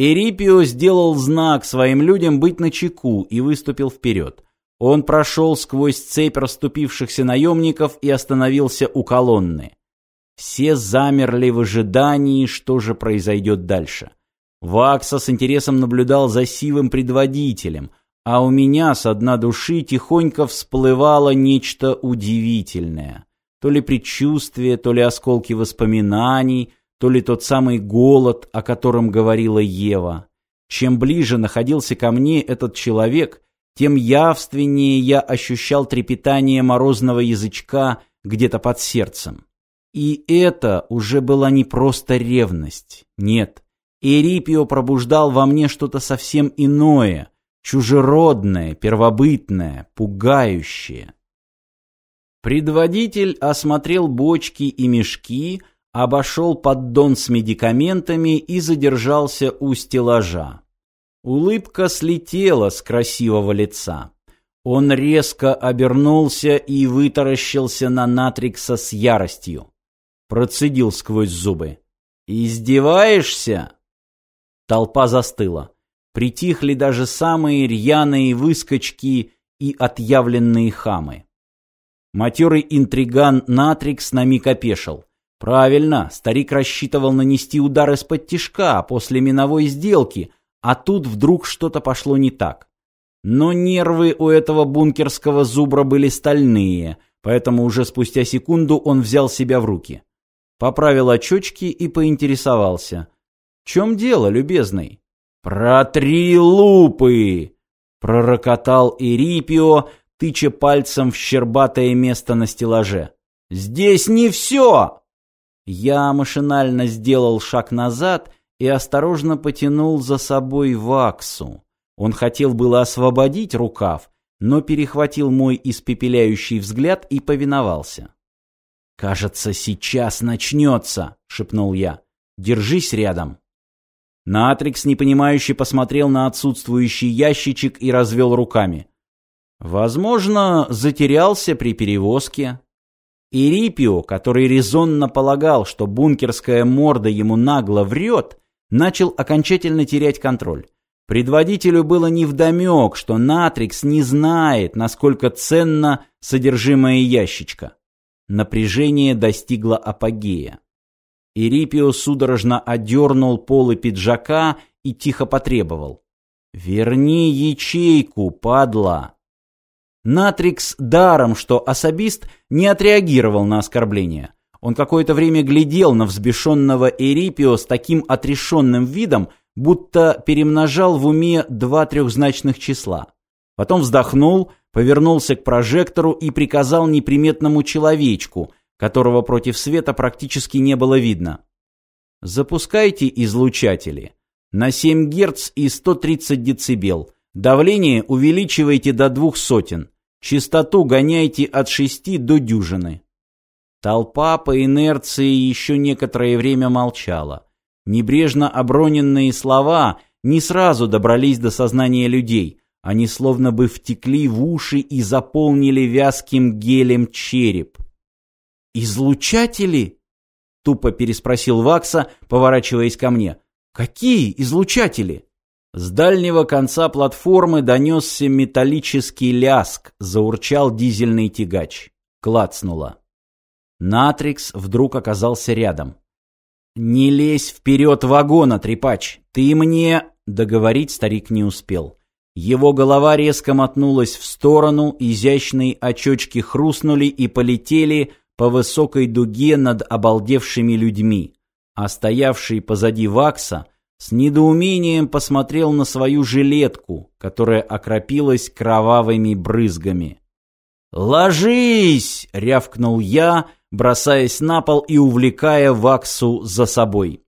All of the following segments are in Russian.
Эрипио сделал знак своим людям быть начеку и выступил вперед. Он прошел сквозь цепь расступившихся наемников и остановился у колонны. Все замерли в ожидании, что же произойдет дальше. Вакса с интересом наблюдал за сивым предводителем, а у меня с дна души тихонько всплывало нечто удивительное. То ли предчувствие, то ли осколки воспоминаний, то ли тот самый голод, о котором говорила Ева. Чем ближе находился ко мне этот человек, тем явственнее я ощущал трепетание морозного язычка где-то под сердцем. И это уже была не просто ревность. Нет, Эрипио пробуждал во мне что-то совсем иное, чужеродное, первобытное, пугающее. Предводитель осмотрел бочки и мешки, обошел поддон с медикаментами и задержался у стеллажа. Улыбка слетела с красивого лица. Он резко обернулся и вытаращился на Натрикса с яростью. Процедил сквозь зубы. «Издеваешься?» Толпа застыла. Притихли даже самые рьяные выскочки и отъявленные хамы. Матерый интриган Натрикс на миг опешил. Правильно, старик рассчитывал нанести удар из-под тишка после миновой сделки, а тут вдруг что-то пошло не так. Но нервы у этого бункерского зубра были стальные, поэтому уже спустя секунду он взял себя в руки. Поправил очечки и поинтересовался. «В чем дело, любезный?» «Протри лупы!» — пророкотал Эрипио, тыча пальцем в щербатое место на стеллаже. «Здесь не все!» Я машинально сделал шаг назад и осторожно потянул за собой Ваксу. Он хотел было освободить рукав, но перехватил мой испепеляющий взгляд и повиновался. «Кажется, сейчас начнется», — шепнул я. «Держись рядом». Натрикс, непонимающе, посмотрел на отсутствующий ящичек и развел руками. Возможно, затерялся при перевозке. Ирипио, который резонно полагал, что бункерская морда ему нагло врет, начал окончательно терять контроль. Предводителю было невдомек, что Натрикс не знает, насколько ценно содержимое ящичка. Напряжение достигло апогея. Ирипио судорожно одернул полы пиджака и тихо потребовал. «Верни ячейку, падла!» Натрикс даром, что особист не отреагировал на оскорбление. Он какое-то время глядел на взбешенного Эрипио с таким отрешенным видом, будто перемножал в уме два трехзначных числа. Потом вздохнул, повернулся к прожектору и приказал неприметному человечку, которого против света практически не было видно. «Запускайте излучатели. На 7 Гц и 130 дБ. Давление увеличивайте до двух сотен. Частоту гоняйте от шести до дюжины». Толпа по инерции еще некоторое время молчала. Небрежно оброненные слова не сразу добрались до сознания людей. Они словно бы втекли в уши и заполнили вязким гелем череп. «Излучатели?» — тупо переспросил Вакса, поворачиваясь ко мне. «Какие излучатели?» С дальнего конца платформы донесся металлический ляск, заурчал дизельный тягач. Клацнуло. Натрикс вдруг оказался рядом. «Не лезь вперед вагона, трепач! Ты мне...» Договорить старик не успел. Его голова резко мотнулась в сторону, изящные очечки хрустнули и полетели по высокой дуге над обалдевшими людьми, а стоявший позади Вакса с недоумением посмотрел на свою жилетку, которая окропилась кровавыми брызгами. «Ложись!» — рявкнул я, бросаясь на пол и увлекая Ваксу за собой.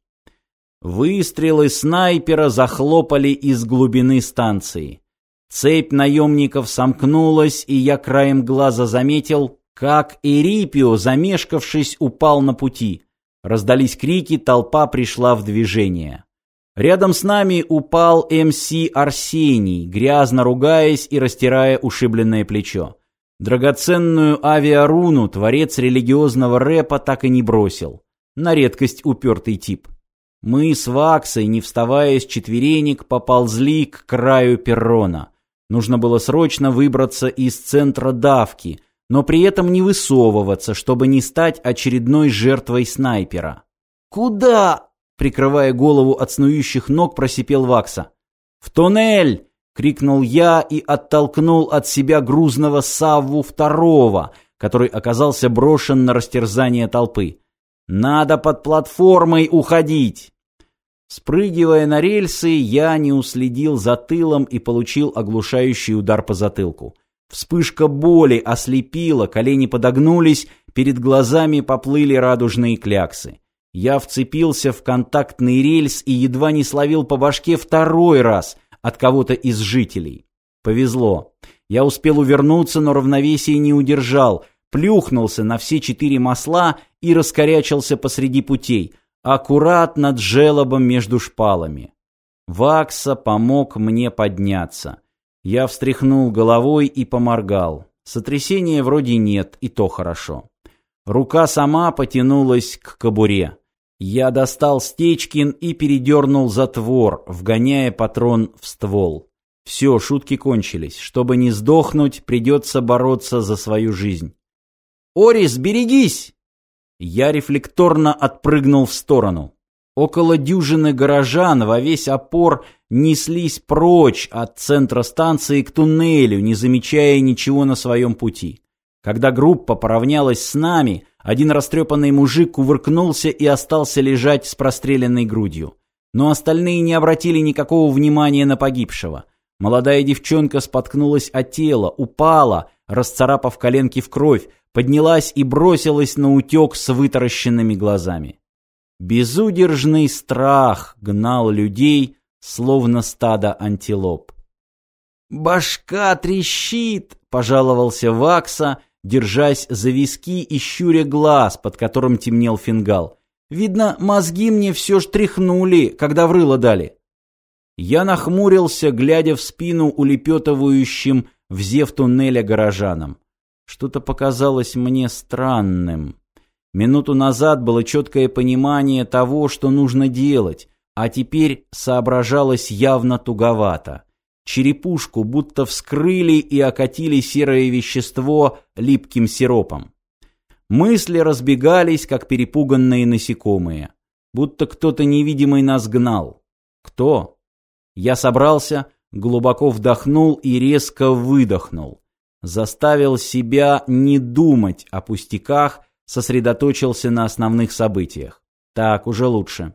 Выстрелы снайпера захлопали из глубины станции. Цепь наемников сомкнулась, и я краем глаза заметил, как Эрипио, замешкавшись, упал на пути. Раздались крики, толпа пришла в движение. Рядом с нами упал МС Арсений, грязно ругаясь и растирая ушибленное плечо. Драгоценную авиаруну творец религиозного рэпа так и не бросил. На редкость упертый тип. Мы с Ваксой, не вставая с четверенек, поползли к краю перрона. Нужно было срочно выбраться из центра давки, но при этом не высовываться, чтобы не стать очередной жертвой снайпера. «Куда?» — прикрывая голову от снующих ног, просипел Вакса. «В туннель!» — крикнул я и оттолкнул от себя грузного Савву второго, который оказался брошен на растерзание толпы. «Надо под платформой уходить!» Спрыгивая на рельсы, я не уследил за тылом и получил оглушающий удар по затылку. Вспышка боли ослепила, колени подогнулись, перед глазами поплыли радужные кляксы. Я вцепился в контактный рельс и едва не словил по башке второй раз от кого-то из жителей. Повезло. Я успел увернуться, но равновесие не удержал, плюхнулся на все четыре масла и раскорячился посреди путей, аккурат над желобом между шпалами. Вакса помог мне подняться. Я встряхнул головой и поморгал. Сотрясения вроде нет, и то хорошо. Рука сама потянулась к кобуре. Я достал Стечкин и передернул затвор, вгоняя патрон в ствол. Все, шутки кончились. Чтобы не сдохнуть, придется бороться за свою жизнь. «Орис, берегись!» Я рефлекторно отпрыгнул в сторону. Около дюжины горожан во весь опор неслись прочь от центра станции к туннелю, не замечая ничего на своем пути. Когда группа поравнялась с нами, один растрепанный мужик кувыркнулся и остался лежать с простреленной грудью. Но остальные не обратили никакого внимания на погибшего. Молодая девчонка споткнулась о тело, упала, расцарапав коленки в кровь, поднялась и бросилась на утек с вытаращенными глазами. Безудержный страх гнал людей, словно стадо антилоп. «Башка трещит!» — пожаловался Вакса, держась за виски и щуря глаз, под которым темнел фингал. «Видно, мозги мне все ж тряхнули, когда в рыло дали». Я нахмурился, глядя в спину улепетывающим в зев туннеля горожанам. Что-то показалось мне странным. Минуту назад было четкое понимание того, что нужно делать, а теперь соображалось явно туговато. Черепушку будто вскрыли и окатили серое вещество липким сиропом. Мысли разбегались, как перепуганные насекомые. Будто кто-то невидимый нас гнал. Кто? Я собрался, глубоко вдохнул и резко выдохнул. Заставил себя не думать о пустяках, сосредоточился на основных событиях. Так, уже лучше.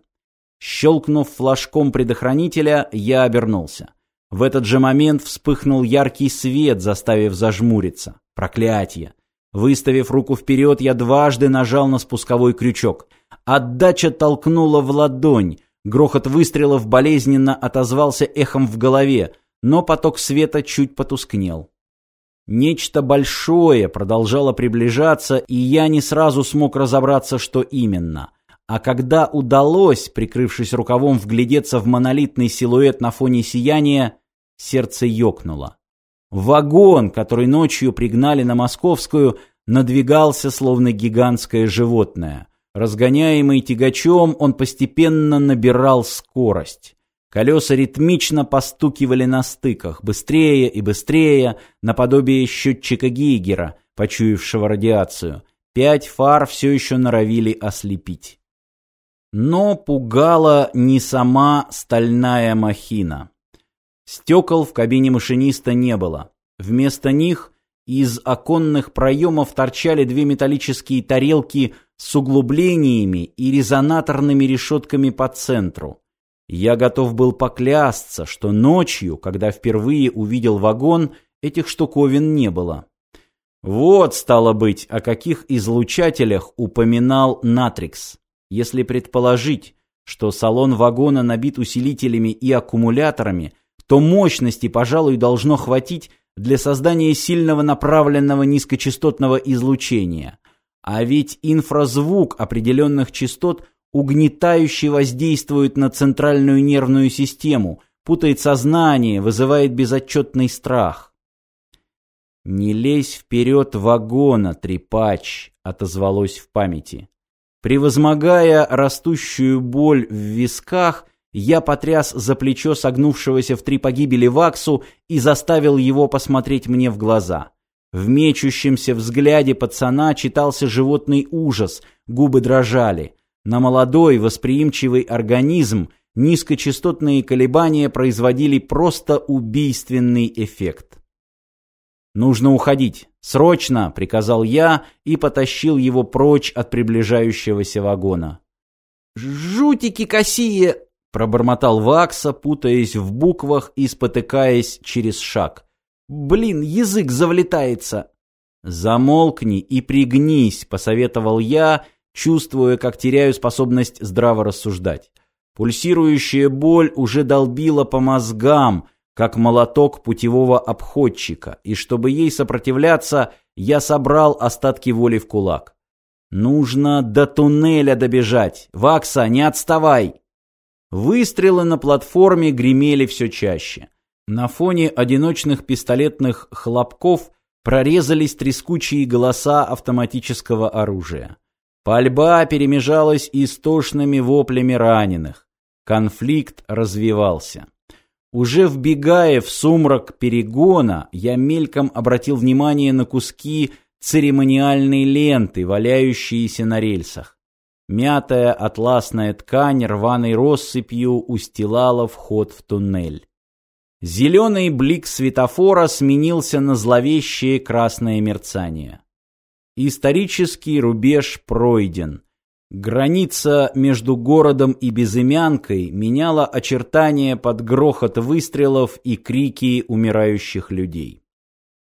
Щелкнув флажком предохранителя, я обернулся. В этот же момент вспыхнул яркий свет, заставив зажмуриться. Проклятие! Выставив руку вперед, я дважды нажал на спусковой крючок. Отдача толкнула в ладонь. Грохот выстрелов болезненно отозвался эхом в голове, но поток света чуть потускнел. Нечто большое продолжало приближаться, и я не сразу смог разобраться, что именно. А когда удалось, прикрывшись рукавом, вглядеться в монолитный силуэт на фоне сияния, сердце ёкнуло. Вагон, который ночью пригнали на Московскую, надвигался, словно гигантское животное. Разгоняемый тягачом, он постепенно набирал скорость. Колеса ритмично постукивали на стыках, быстрее и быстрее, наподобие счетчика Гейгера, почуявшего радиацию. Пять фар все еще норовили ослепить. Но пугала не сама стальная махина. Стекол в кабине машиниста не было. Вместо них из оконных проемов торчали две металлические тарелки с углублениями и резонаторными решетками по центру. Я готов был поклясться, что ночью, когда впервые увидел вагон, этих штуковин не было. Вот, стало быть, о каких излучателях упоминал Натрикс. Если предположить, что салон вагона набит усилителями и аккумуляторами, то мощности, пожалуй, должно хватить для создания сильного направленного низкочастотного излучения. А ведь инфразвук определенных частот угнетающе воздействует на центральную нервную систему, путает сознание, вызывает безотчетный страх. «Не лезь вперед вагона, трепач», — отозвалось в памяти. Превозмогая растущую боль в висках, я потряс за плечо согнувшегося в три погибели Ваксу и заставил его посмотреть мне в глаза. В мечущемся взгляде пацана читался животный ужас, губы дрожали. На молодой, восприимчивый организм низкочастотные колебания производили просто убийственный эффект. «Нужно уходить. Срочно!» — приказал я и потащил его прочь от приближающегося вагона. «Жутики косие!» — пробормотал Вакса, путаясь в буквах и спотыкаясь через шаг. «Блин, язык завлетается!» «Замолкни и пригнись», — посоветовал я, чувствуя, как теряю способность здраво рассуждать. Пульсирующая боль уже долбила по мозгам — как молоток путевого обходчика, и чтобы ей сопротивляться, я собрал остатки воли в кулак. Нужно до туннеля добежать. Вакса, не отставай. Выстрелы на платформе гремели все чаще. На фоне одиночных пистолетных хлопков прорезались трескучие голоса автоматического оружия. Пальба перемежалась истошными воплями раненых. Конфликт развивался. Уже вбегая в сумрак перегона, я мельком обратил внимание на куски церемониальной ленты, валяющиеся на рельсах. Мятая атласная ткань рваной россыпью устилала вход в туннель. Зеленый блик светофора сменился на зловещее красное мерцание. Исторический рубеж пройден. Граница между городом и безымянкой меняла очертания под грохот выстрелов и крики умирающих людей.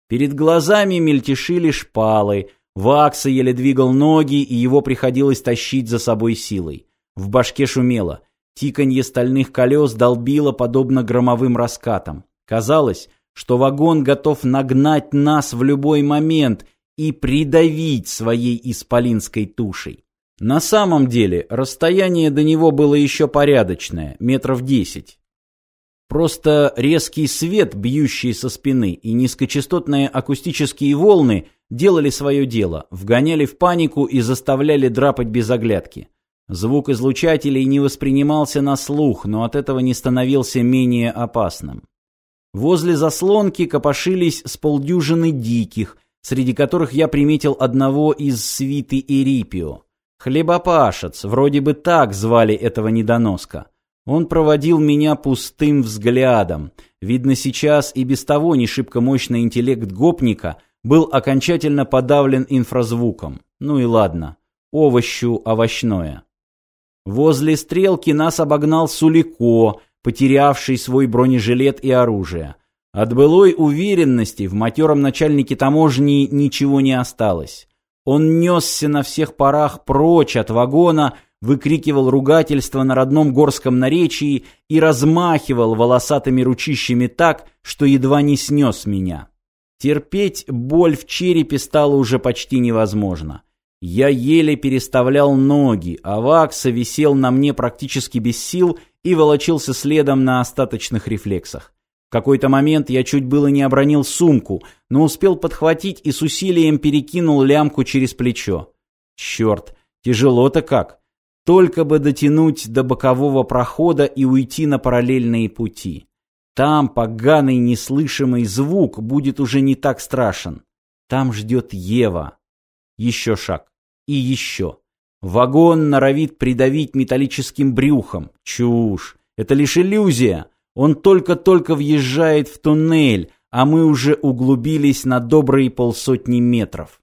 Перед глазами мельтешили шпалы, Вакса еле двигал ноги, и его приходилось тащить за собой силой. В башке шумело, тиканье стальных колес долбило подобно громовым раскатам. Казалось, что вагон готов нагнать нас в любой момент и придавить своей исполинской тушей. На самом деле, расстояние до него было еще порядочное, метров десять. Просто резкий свет, бьющий со спины, и низкочастотные акустические волны делали свое дело, вгоняли в панику и заставляли драпать без оглядки. Звук излучателей не воспринимался на слух, но от этого не становился менее опасным. Возле заслонки копошились с полдюжины диких, среди которых я приметил одного из свиты Эрипио. Хлебопашец, вроде бы так звали этого недоноска. Он проводил меня пустым взглядом. Видно, сейчас и без того не шибко мощный интеллект гопника был окончательно подавлен инфразвуком. Ну и ладно. Овощу овощное. Возле стрелки нас обогнал Сулико, потерявший свой бронежилет и оружие. От былой уверенности в матером начальнике таможни ничего не осталось. Он несся на всех парах прочь от вагона, выкрикивал ругательства на родном горском наречии и размахивал волосатыми ручищами так, что едва не снес меня. Терпеть боль в черепе стало уже почти невозможно. Я еле переставлял ноги, а Вакса висел на мне практически без сил и волочился следом на остаточных рефлексах какой-то момент я чуть было не обронил сумку, но успел подхватить и с усилием перекинул лямку через плечо. Черт, тяжело-то как. Только бы дотянуть до бокового прохода и уйти на параллельные пути. Там поганый неслышимый звук будет уже не так страшен. Там ждет Ева. Еще шаг. И еще. Вагон норовит придавить металлическим брюхом. Чушь. Это лишь иллюзия. Он только-только въезжает в туннель, а мы уже углубились на добрые полсотни метров.